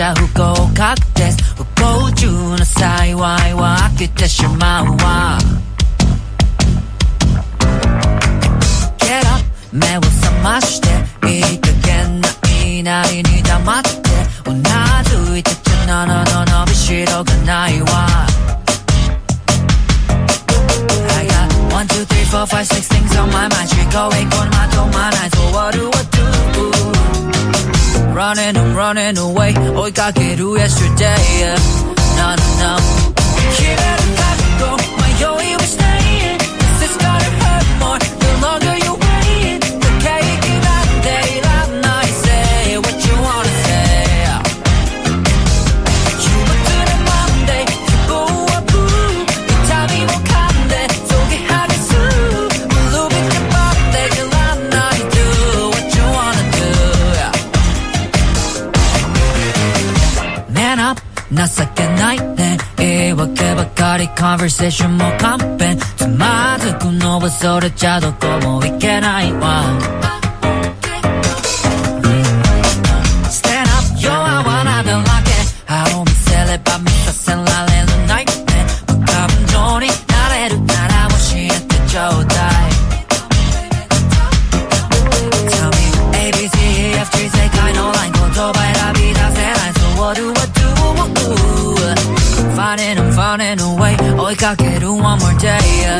déjà où Joe die. Tell me A B C E F G 世界のライン言葉選び出せない So what do I do? Finding finding a way one more day.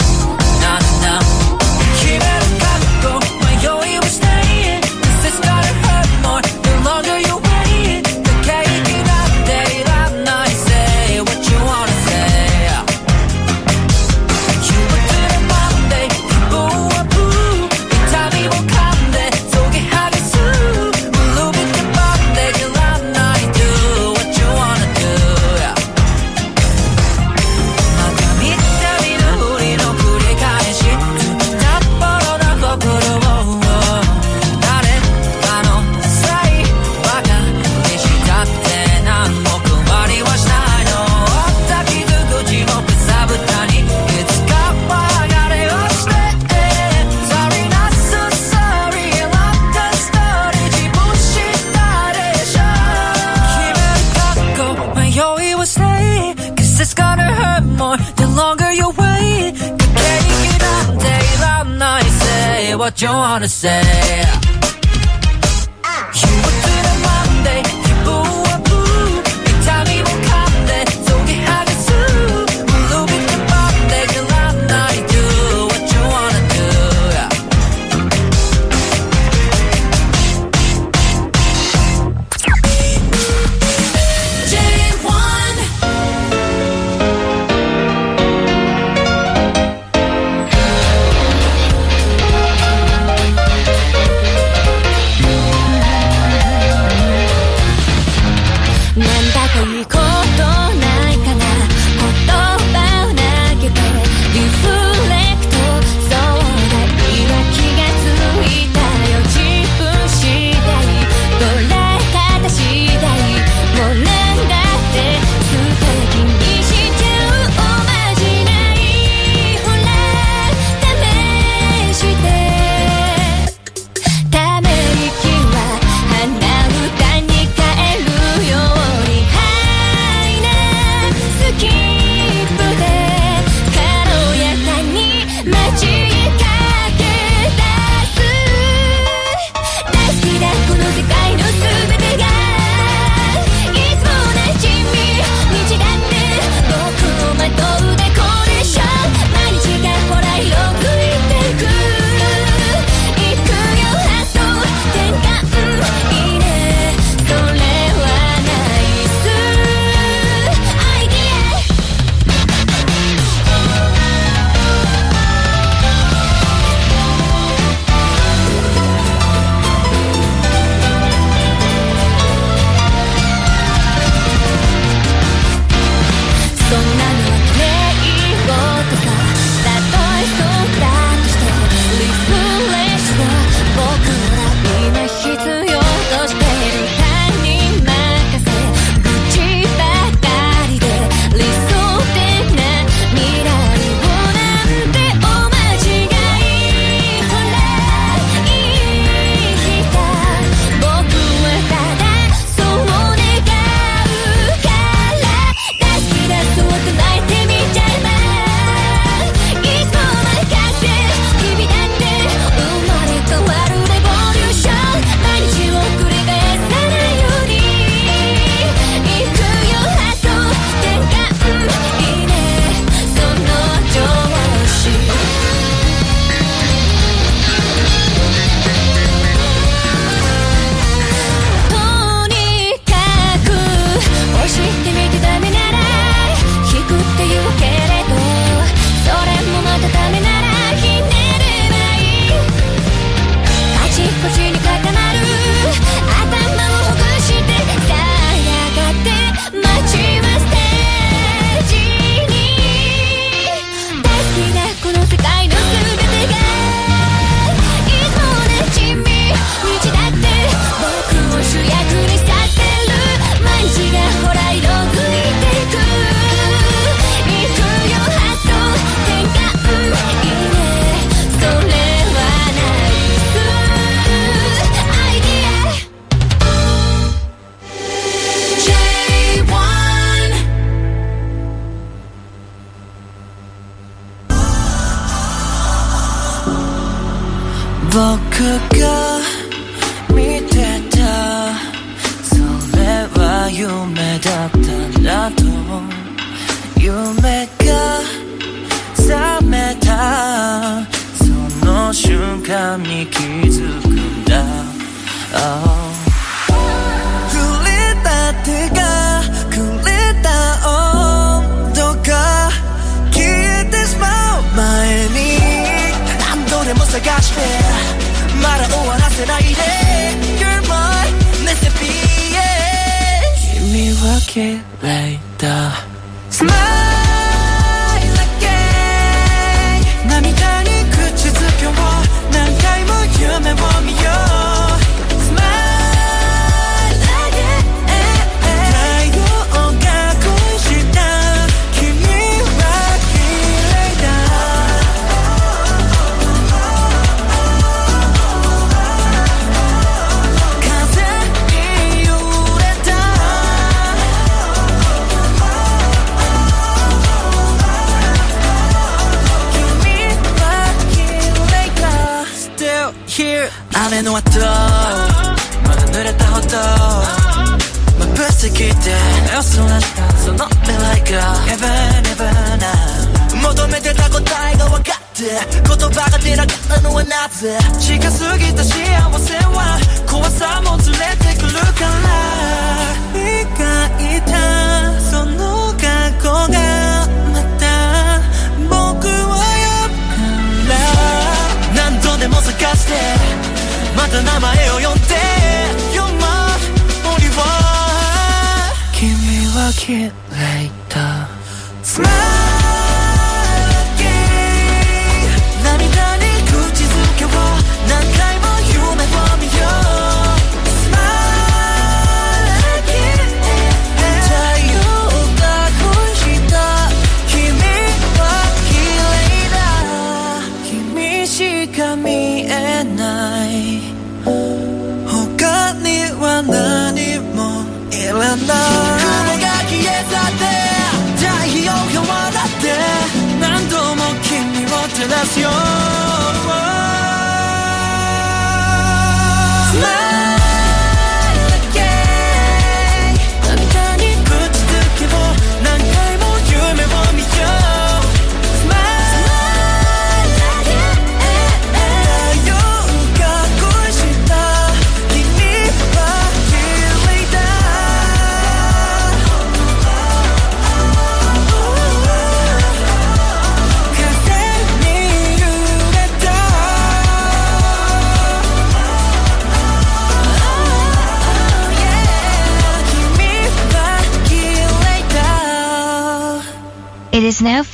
what you wanna say.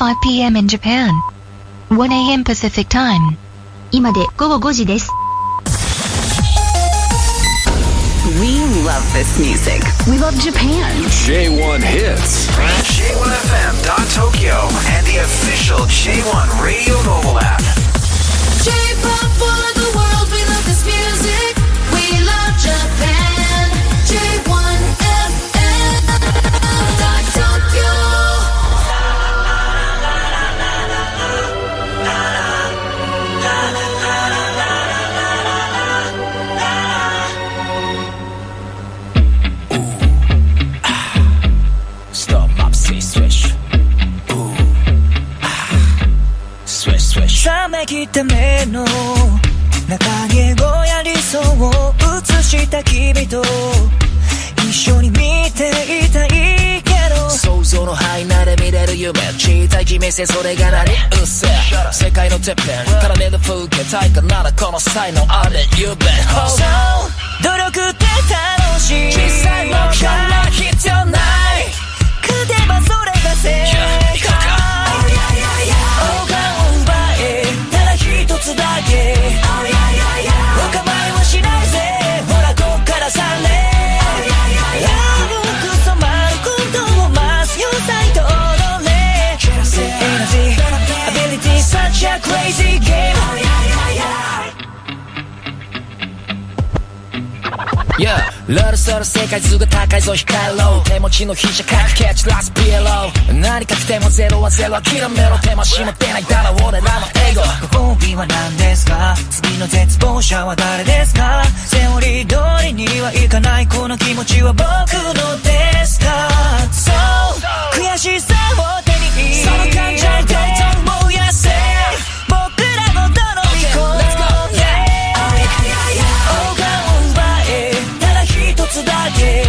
5 p.m. in Japan. 1 a.m. Pacific Time. 今で午後5時です。We love this music. We love Japan. J1 hits. J1FM.Tokyo and the official J1 Radio mobile app. J-pop for the world, きった目の中にエゴや理想を映した君と一緒に見ていたいけど。想像の範囲内で見れる夢小さい君せそれが何うっせえ。世界のてっぺんから出る風景体感ならこの才能あれ夢。So 努力って楽しい。小さい目標は必要ない。勝てばそれが正解する世界図が高いぞ光ろ。う手持ちの飛車か。くキャッチラスピエロー何か来てもゼロはゼロ諦めろ。手間しも出ないだろ俺らのエゴ。ご褒美は何ですか？次の絶望者は誰ですか？セオリー通りにはいかないこの気持ちは僕のですか？そう。悔しさを手にその感情どんどん燃やせだ一つだけ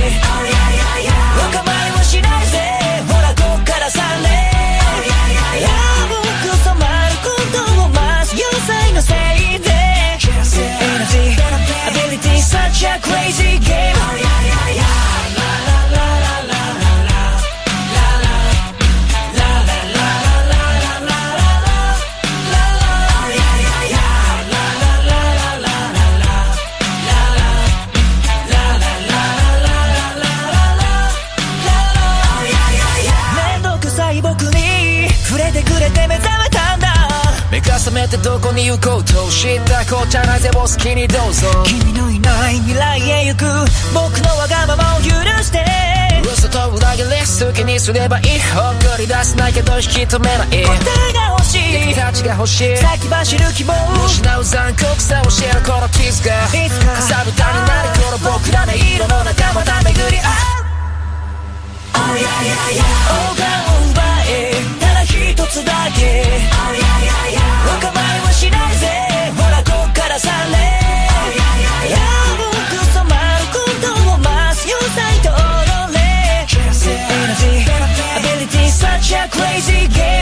お構いもしないぜ。ほらこっから3年目が覚めてどこに行こうと知ったこっちゃないぜお好きにどうぞ。君のいない未来へ行く僕のわがままを許して。嘘と裏切り好きにすればいいほっこり出せないけど引き止めない。答えが欲しい。君たちが欲しい。先走る希望失う残酷さを知るこの傷が。いつか。かさぶたになりこの僕らの色の中また巡り。合う王冠を奪え。ただ一つだけ。お構いはしないぜ。ほらこっからされ青く染まることを増すよサイト踊れ Energy Ability Such a crazy game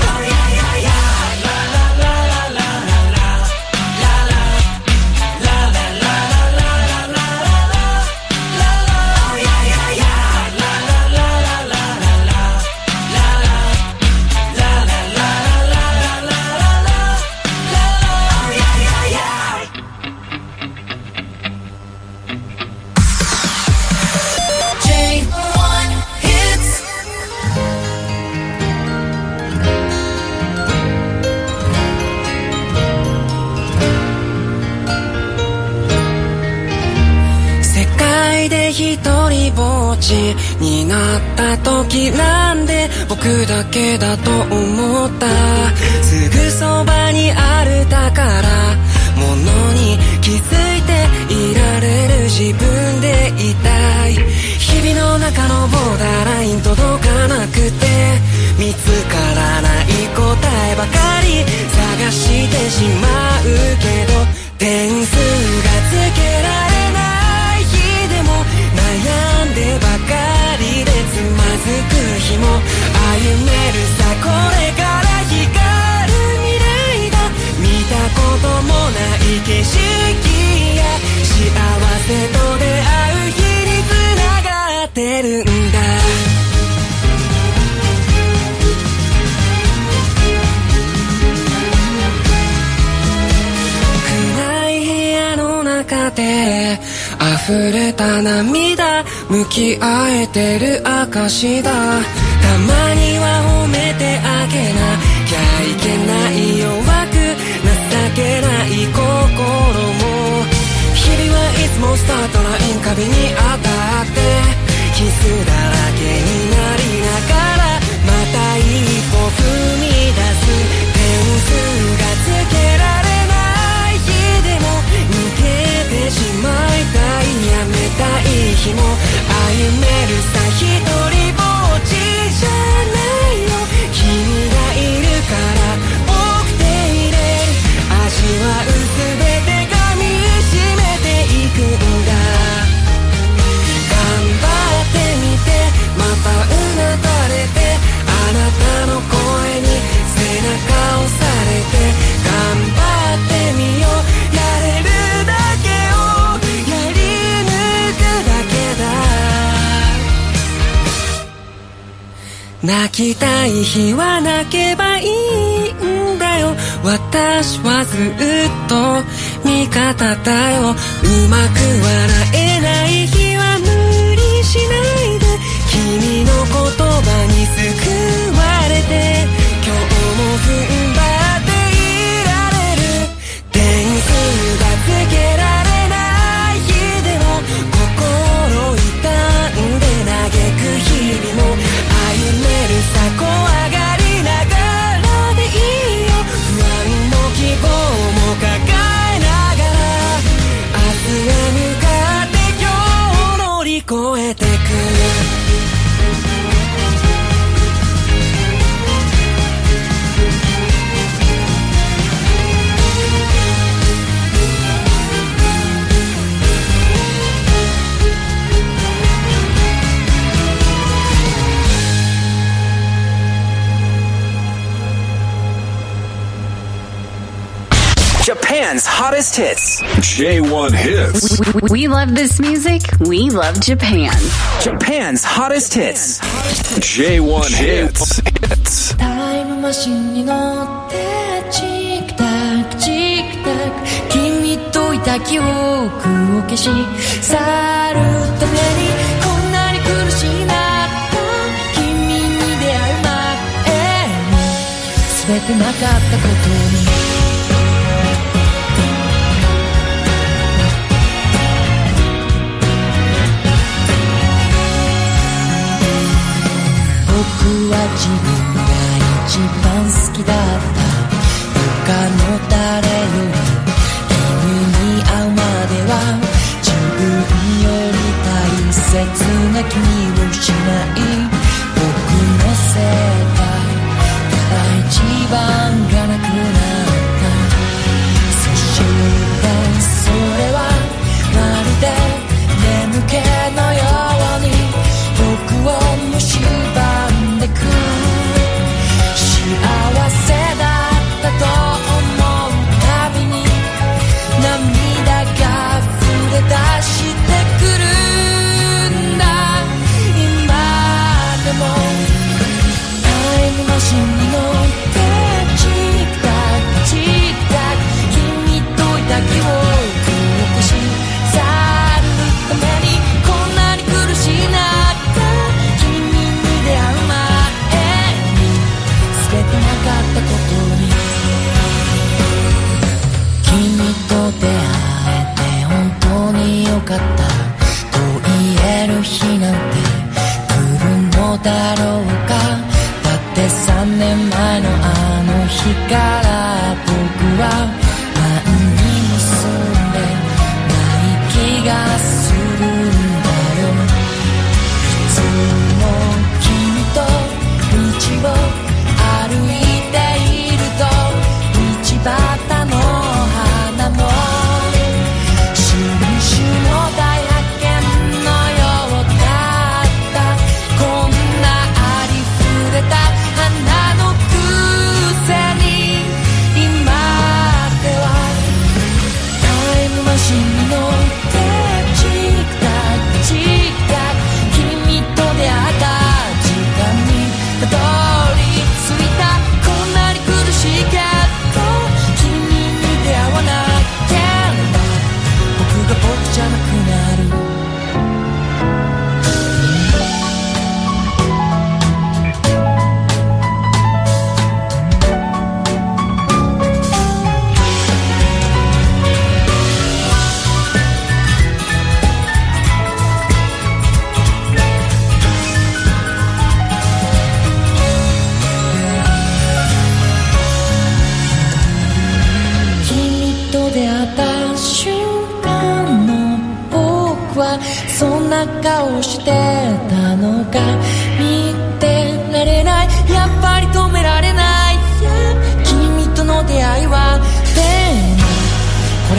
きたい日は泣けばいいんだよ。私はずっと味方だよ。うまく笑えない日は無理しないで。君の言葉に救われて。Hottest Hits. J1 Hits. We, we, we, love this music. We love Japan. Japan's hottest hits. J1 Hits. Time machine に乗ってチクタクチクタク君といた記憶を消し去るためにこんなに苦しいな君に出会う前に全てなかったことには自分が一番好きだった他の誰より君に会うまでは自分より大切な君をしない僕の世界ただ一番がなくな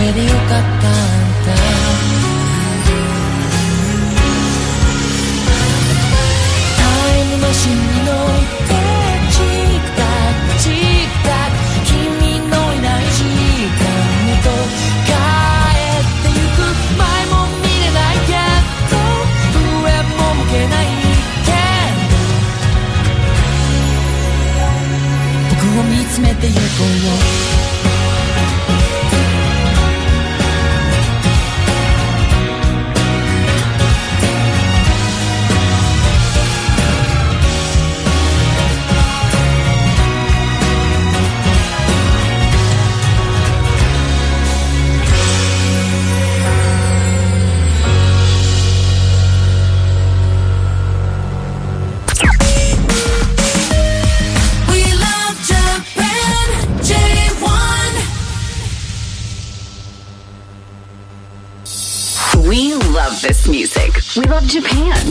れでよかったんだタイムマシンに乗ってチクタクチクタク君のいない時間へと帰ってゆく前も見れないけど上も向けないけど僕を見つめてゆこう「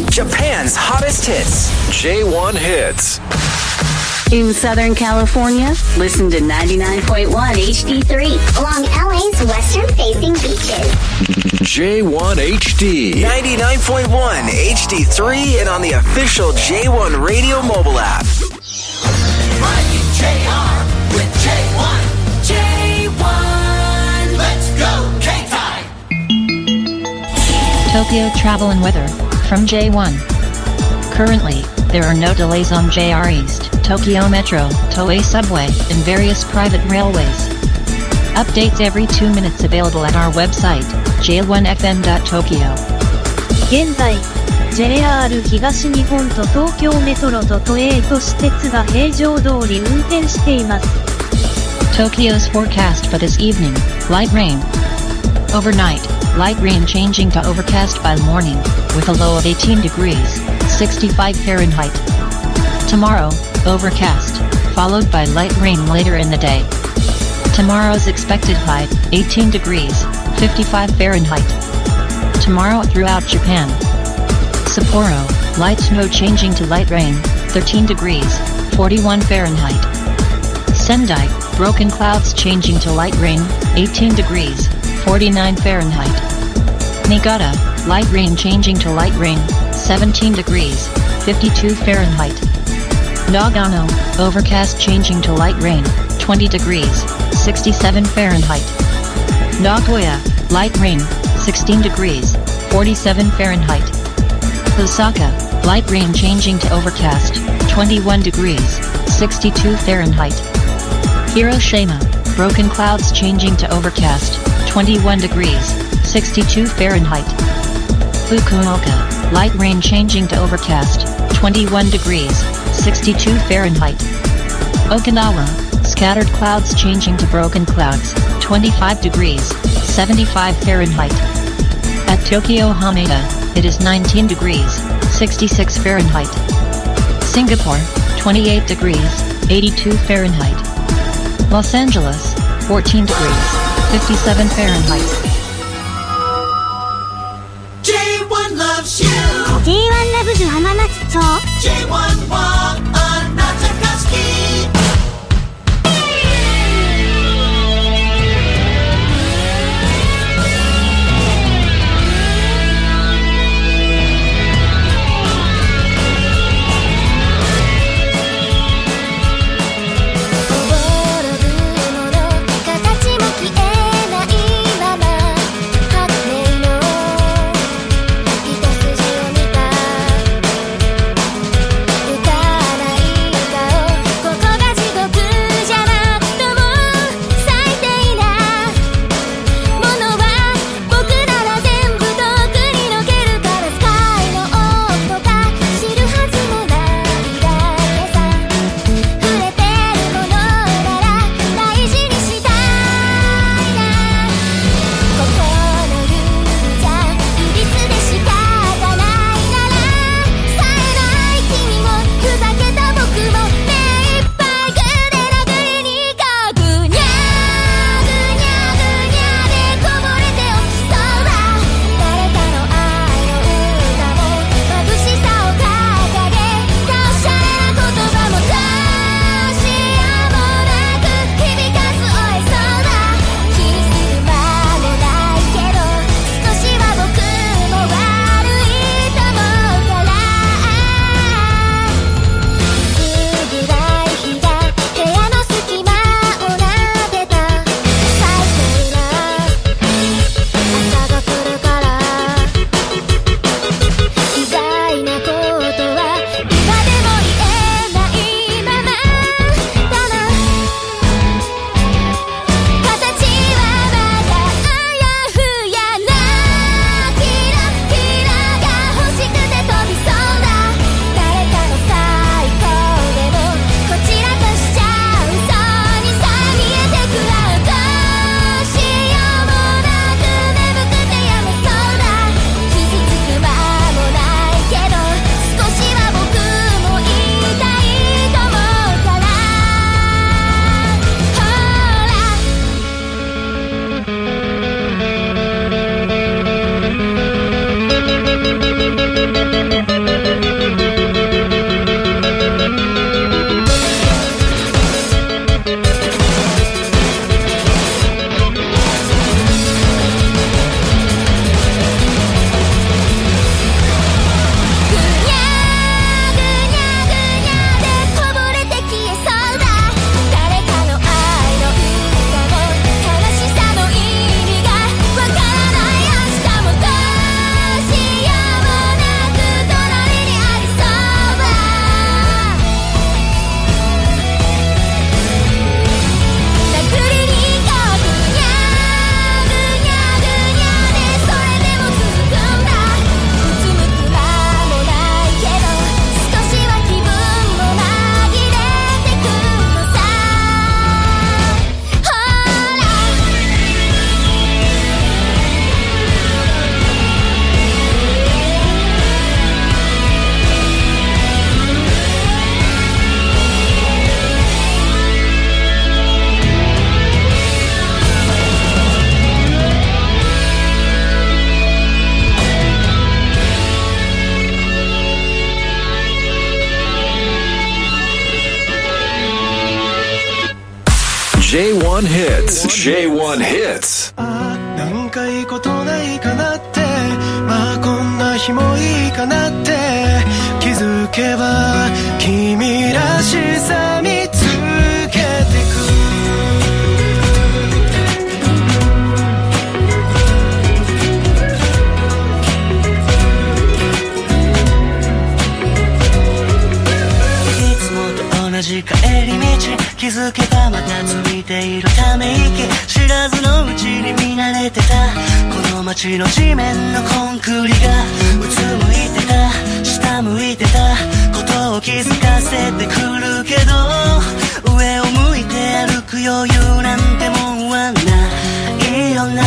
Japan's hottest hits. J1 Hits. In Southern California, listen to 99.1 HD3. along LA's western facing beaches. J1 HD. 99.1 HD3 and on the official J1 Radio mobile app. Mike JR with J1. J1 Let's go, K-Time! Tokyo Travel and Weather from J1. Currently, there are no delays on JR East, Tokyo Metro, Toei Subway, and various private railways. Updates every two minutes available at our website, j1fm.tokyo. 現在 JR 東日本と東京メトロと都営都市鉄が平常通り運転しています Tokyo's forecast for this evening light rain. Overnight, light rain changing to overcast by morning, with a low of 18 degrees, 65 Fahrenheit. Tomorrow, overcast, followed by light rain later in the day. Tomorrow's expected high, 18 degrees, 55 Fahrenheit. Tomorrow throughout Japan. Sapporo, light snow changing to light rain, 13 degrees, 41 Fahrenheit. Sendai, broken clouds changing to light rain, 18 degrees, 49 Fahrenheit. Niigata, light rain changing to light rain, 17 degrees, 52 Fahrenheit. Nagano, overcast changing to light rain, 20 degrees, 67 Fahrenheit. Nagoya, light rain, 16 degrees, 47 Fahrenheit. Osaka, light rain changing to overcast, 21 degrees, 62 Fahrenheit. Hiroshima, broken clouds changing to overcast, 21 degrees, 62 Fahrenheit. Fukuoka, light rain changing to overcast, 21 degrees, 62 Fahrenheit. Okinawa, scattered clouds changing to broken clouds, 25 degrees, 75 Fahrenheit. At Tokyo Hameda, it is 19 degrees, 66 Fahrenheit. Singapore, 28 degrees, 82 Fahrenheit. Los Angeles, 14 degrees, 57 Fahrenheit. J11. J1 Hits. あなんかいいことないかなって。まあこんな日もいいかなって。気づけば君らしさ見つけてく。いつもと同じ帰り道。気づけばまたつているため息知らずのうちに見慣れてた。この街の地面のコンクリがうつむいてた。下向いてた。ことを気づかせてくるけど上を向いて歩く余裕なんてもんはないよな。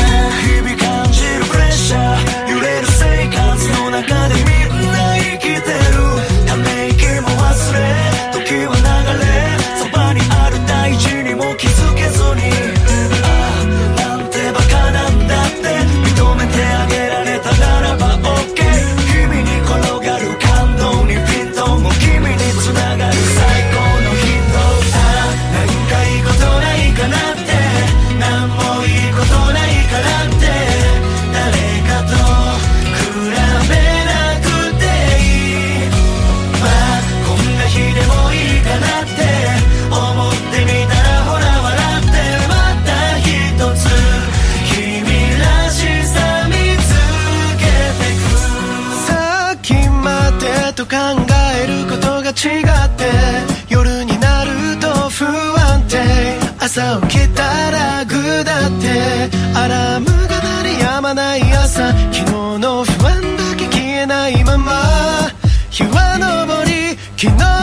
日は昇り昨日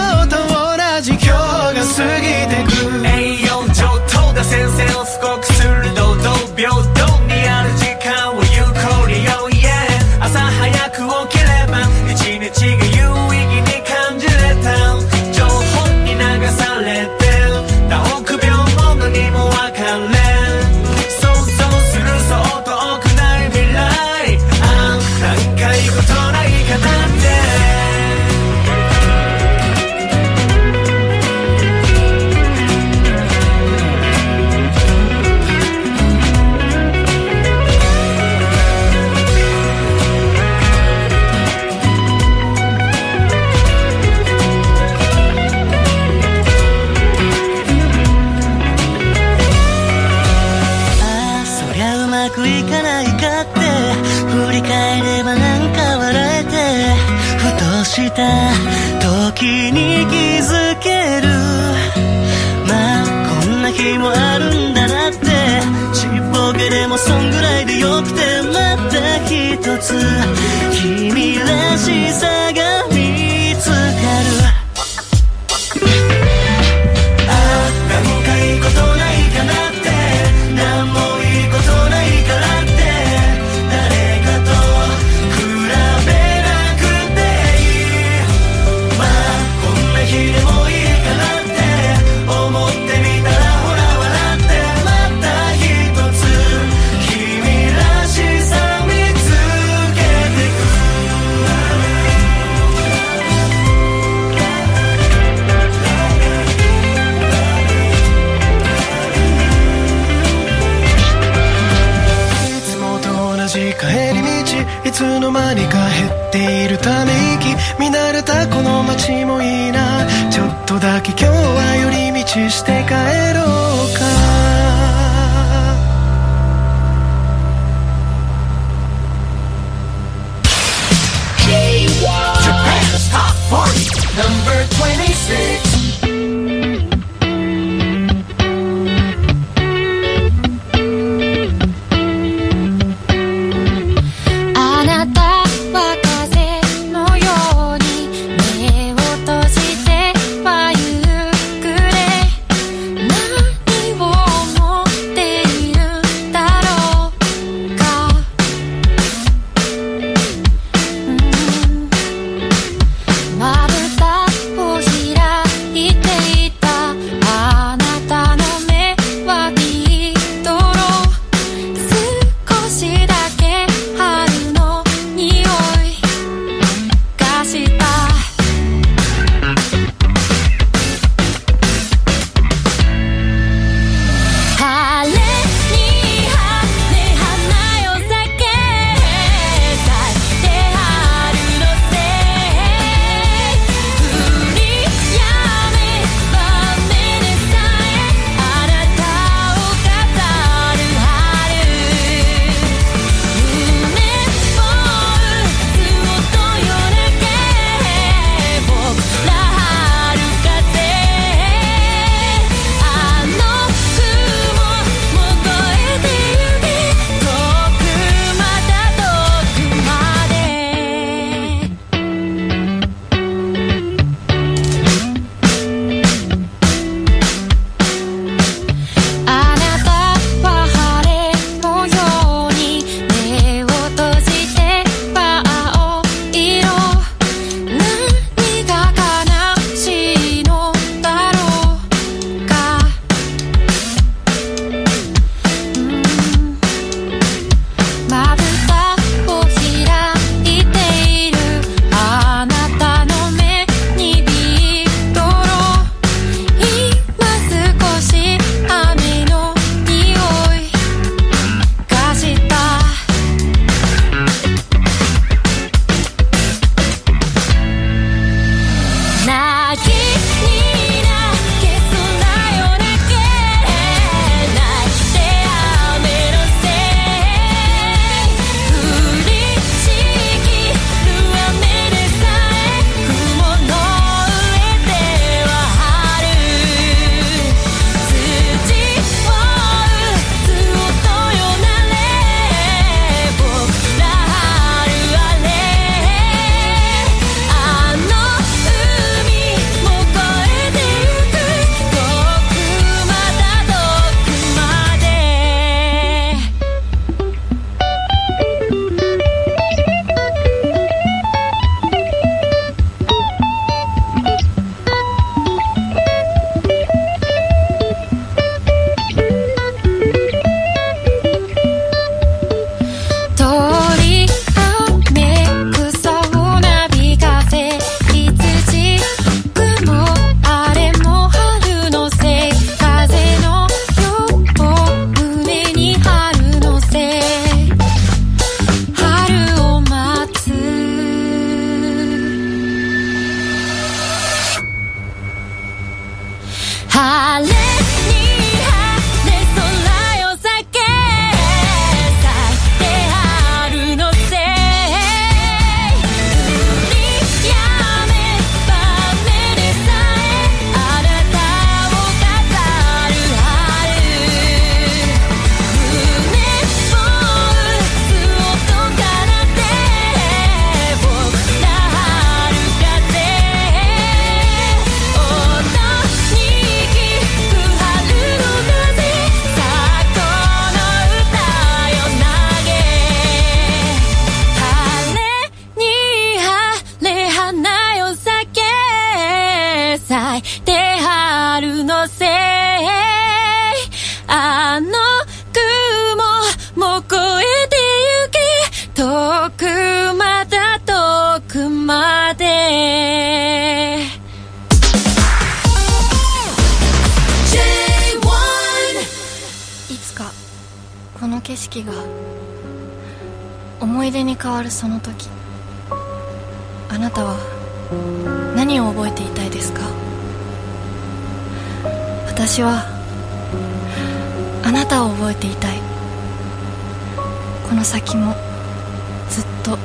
私はあなたを覚えていたい。この先もずっと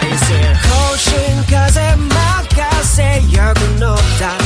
大勢更新風任せよく乗った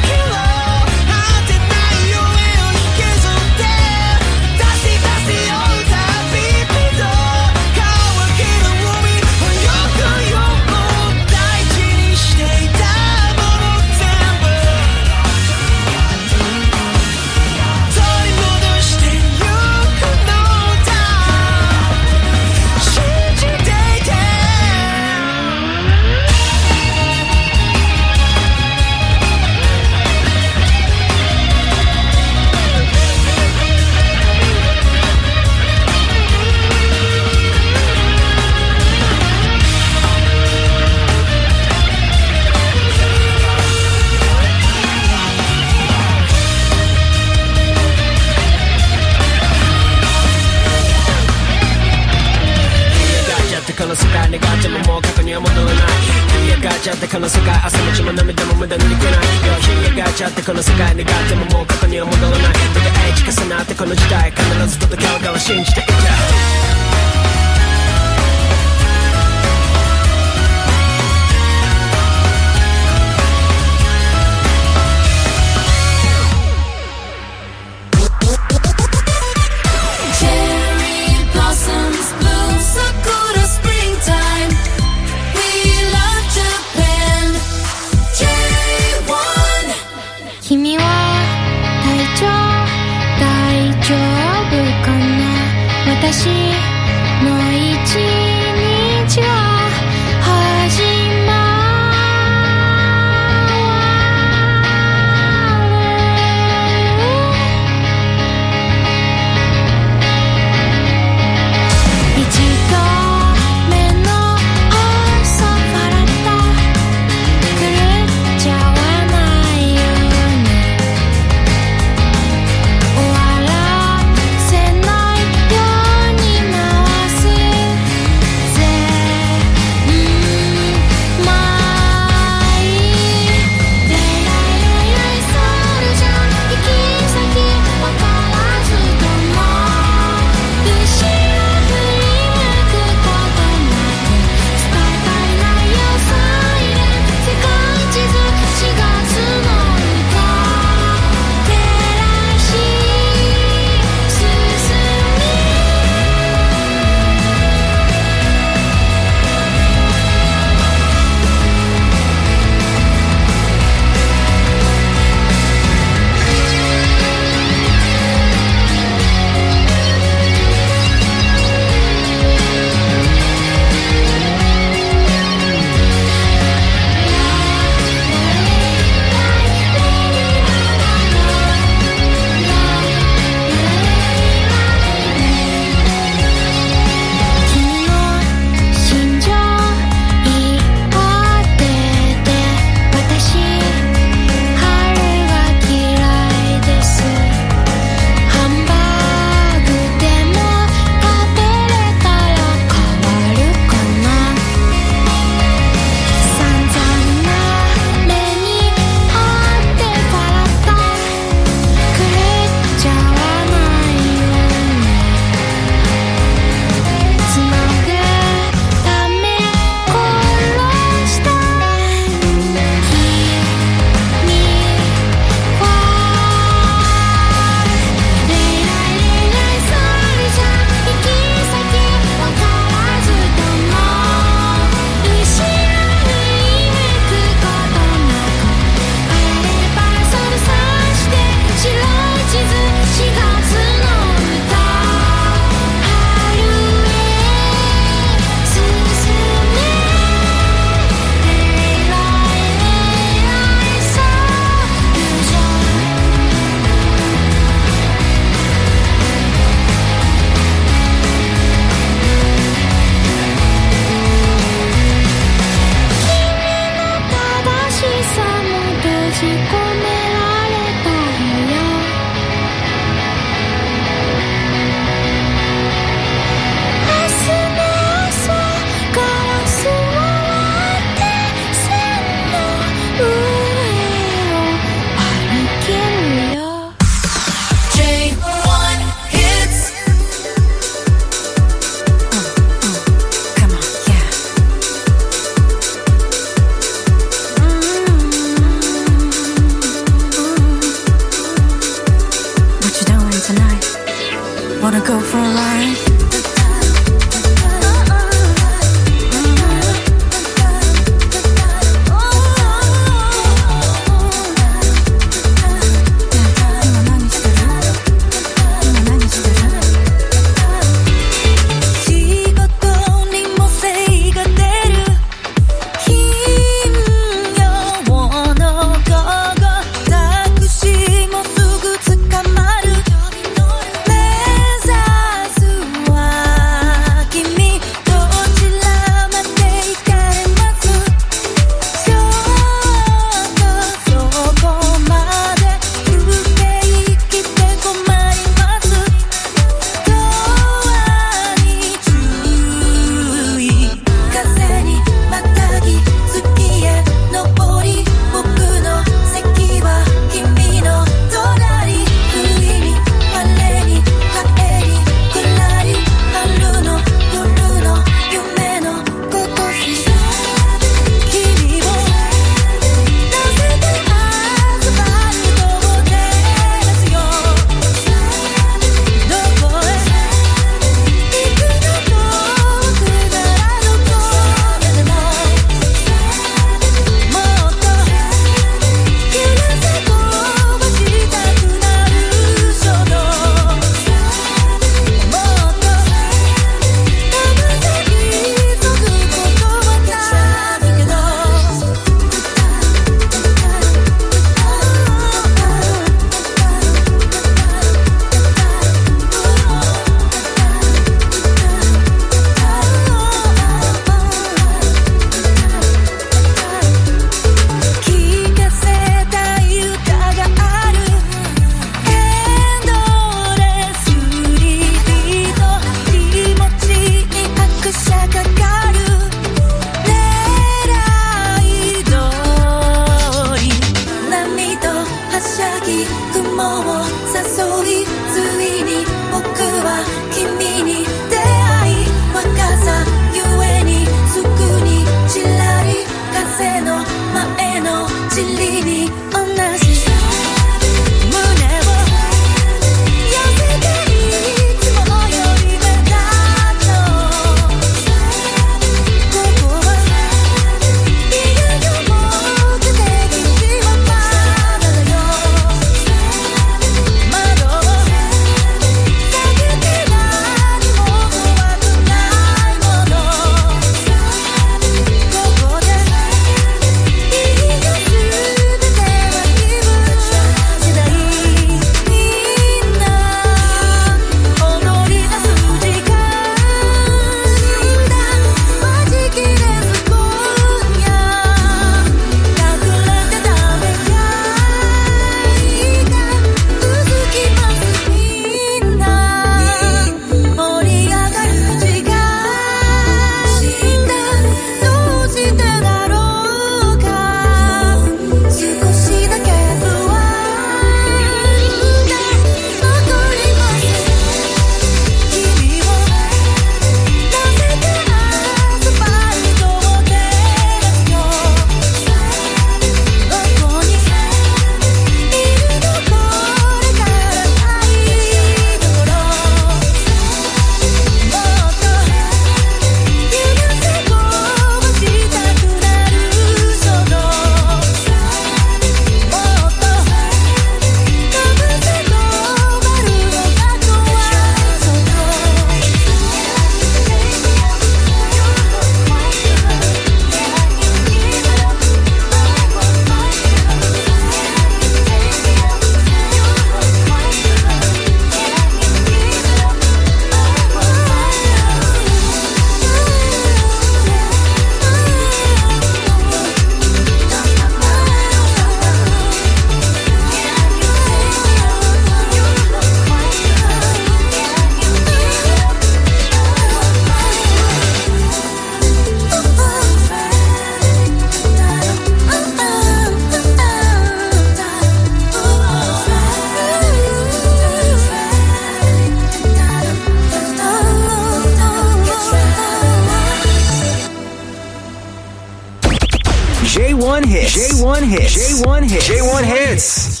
J1 hits.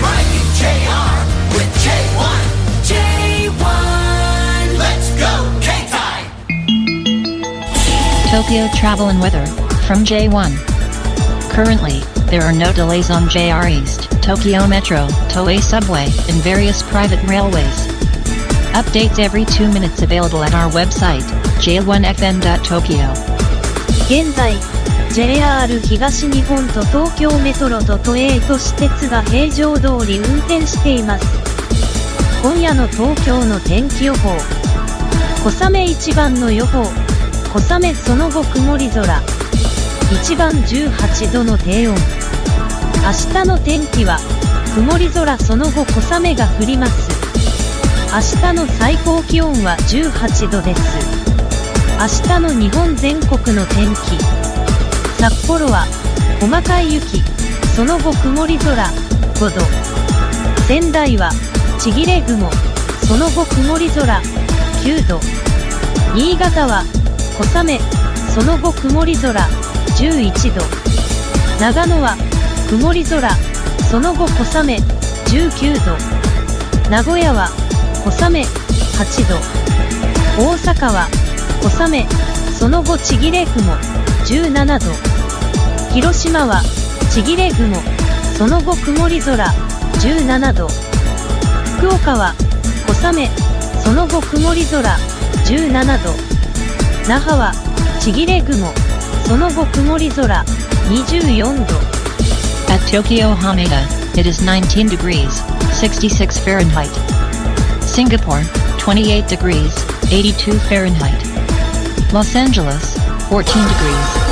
Mike JR with J1. J1. Let's go, K-Tie. Tokyo travel and weather from J1. Currently, there are no delays on JR East, Tokyo Metro, Toei Subway, and various private railways. Updates every two minutes available at our website, j1fm.tokyo. 現在 JR 東日本と東京メトロと都営都市鉄が平常通り運転しています。今夜の東京の天気予報。小雨1番の予報。小雨その後曇り空。1番18度の低温。明日の天気は曇り空その後小雨が降ります。明日の最高気温は18度です。明日の日本全国の天気。札幌は細かい雪その後曇り空5度仙台はちぎれ雲その後曇り空9度。新潟は小雨その後曇り空11度。長野は曇り空その後小雨19度。名古屋は小雨8度。大阪は小雨その後ちぎれ雲17度。広島はちぎれ雲その後曇り空17度福岡は小雨その後曇り空17度那覇はちぎれ雲その後曇り空24度 At Tokyo Hamada, it is 19 degrees, 66 Fahrenheit. Singapore, 28 degrees, 82 Fahrenheit. Los Angeles, 14 degrees,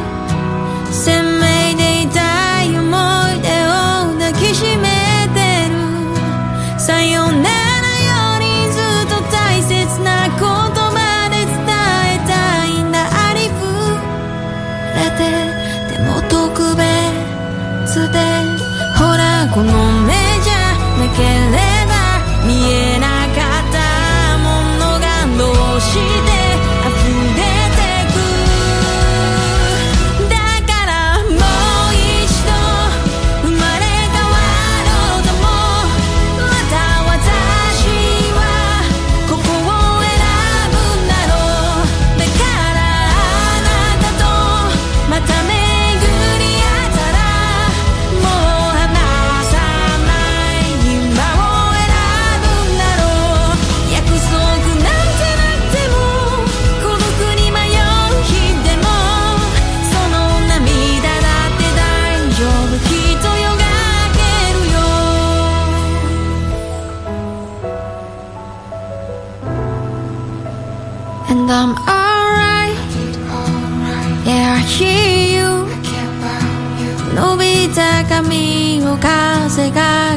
Say cegar.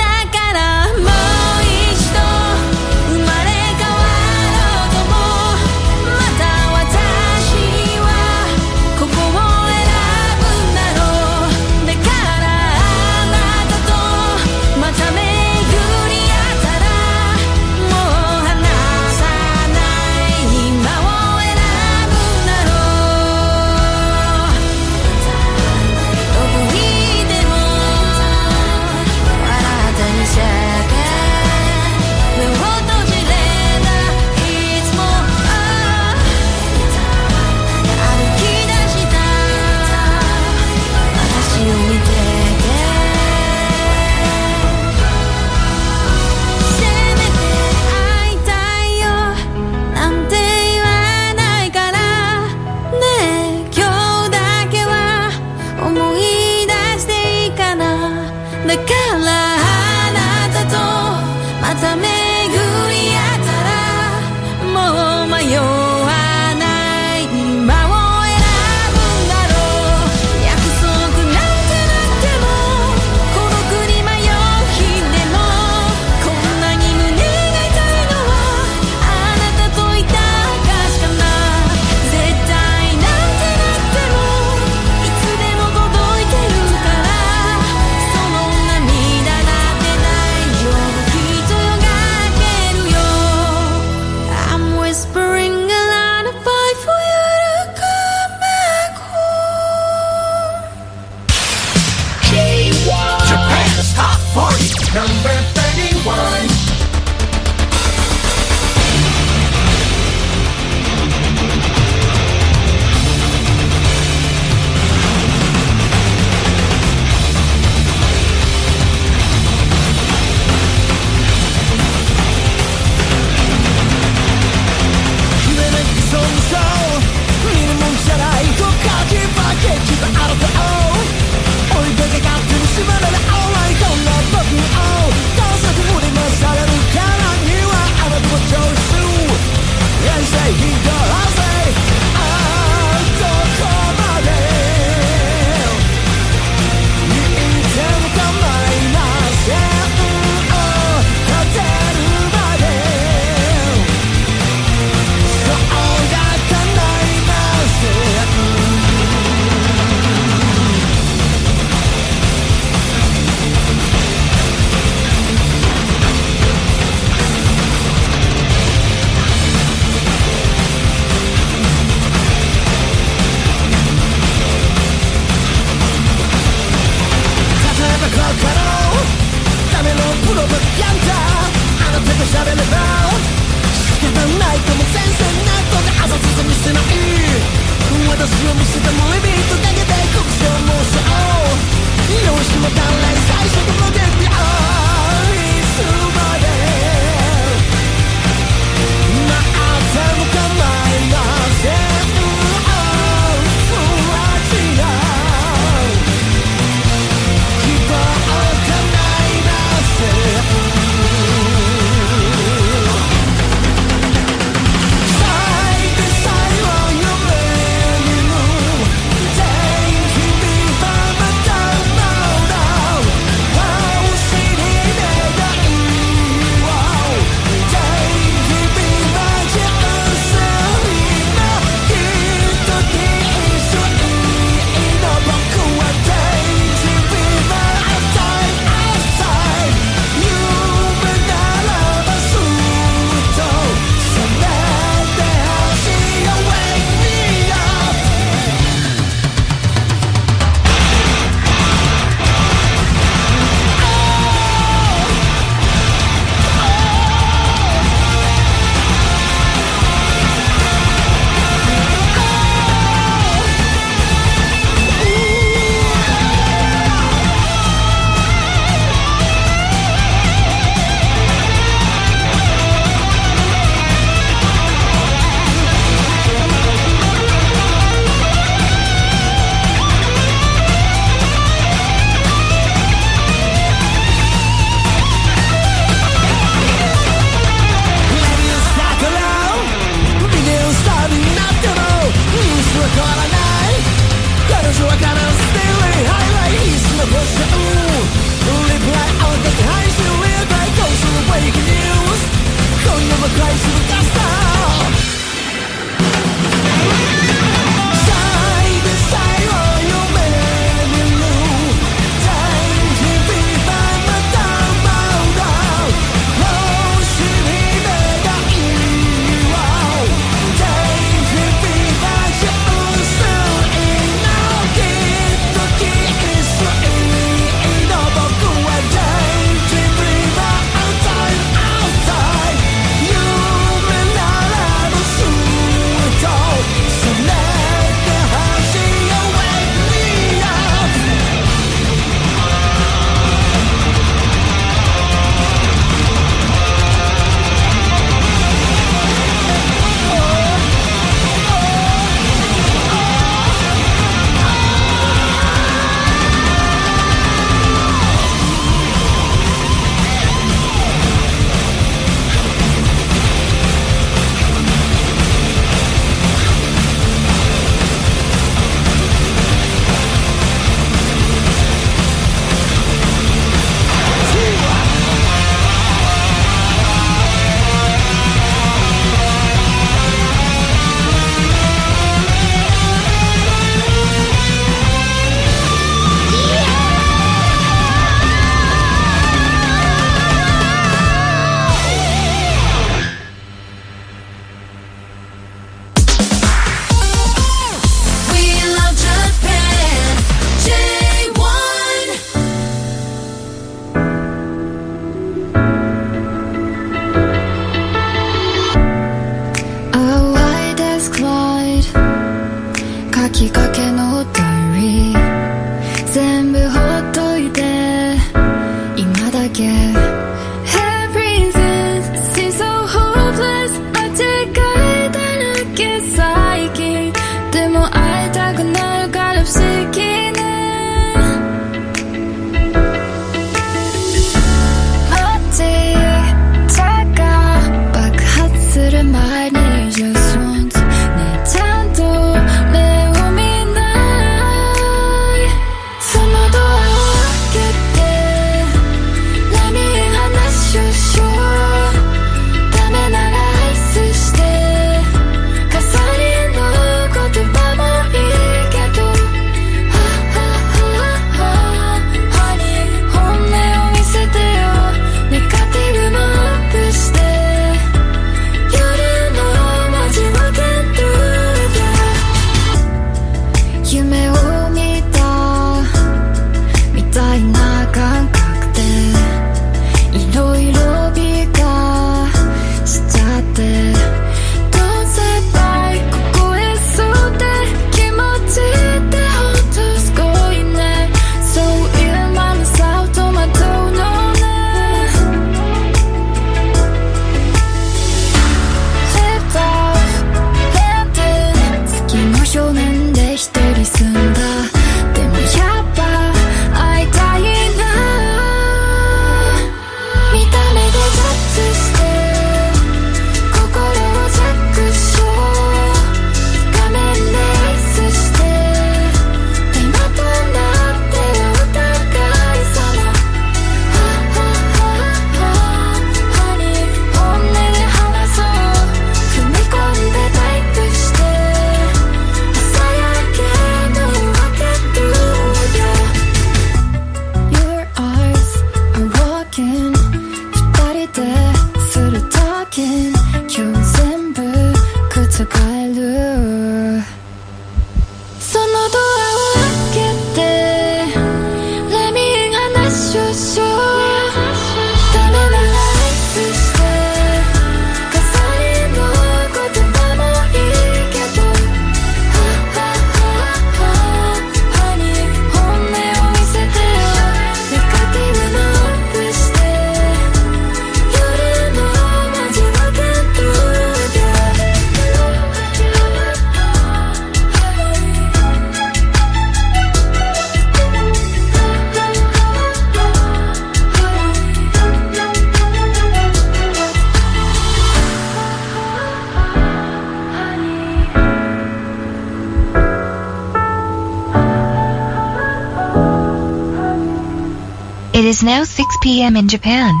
is now 6 p.m. in Japan.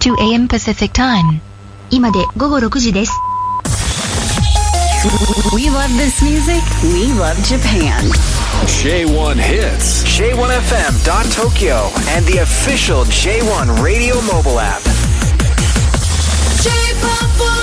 2 a.m. Pacific Time. 今で午後6時です。 We love this music. We love Japan. J1 hits. J1FM.Tokyo and the official J1 radio mobile app. J-pop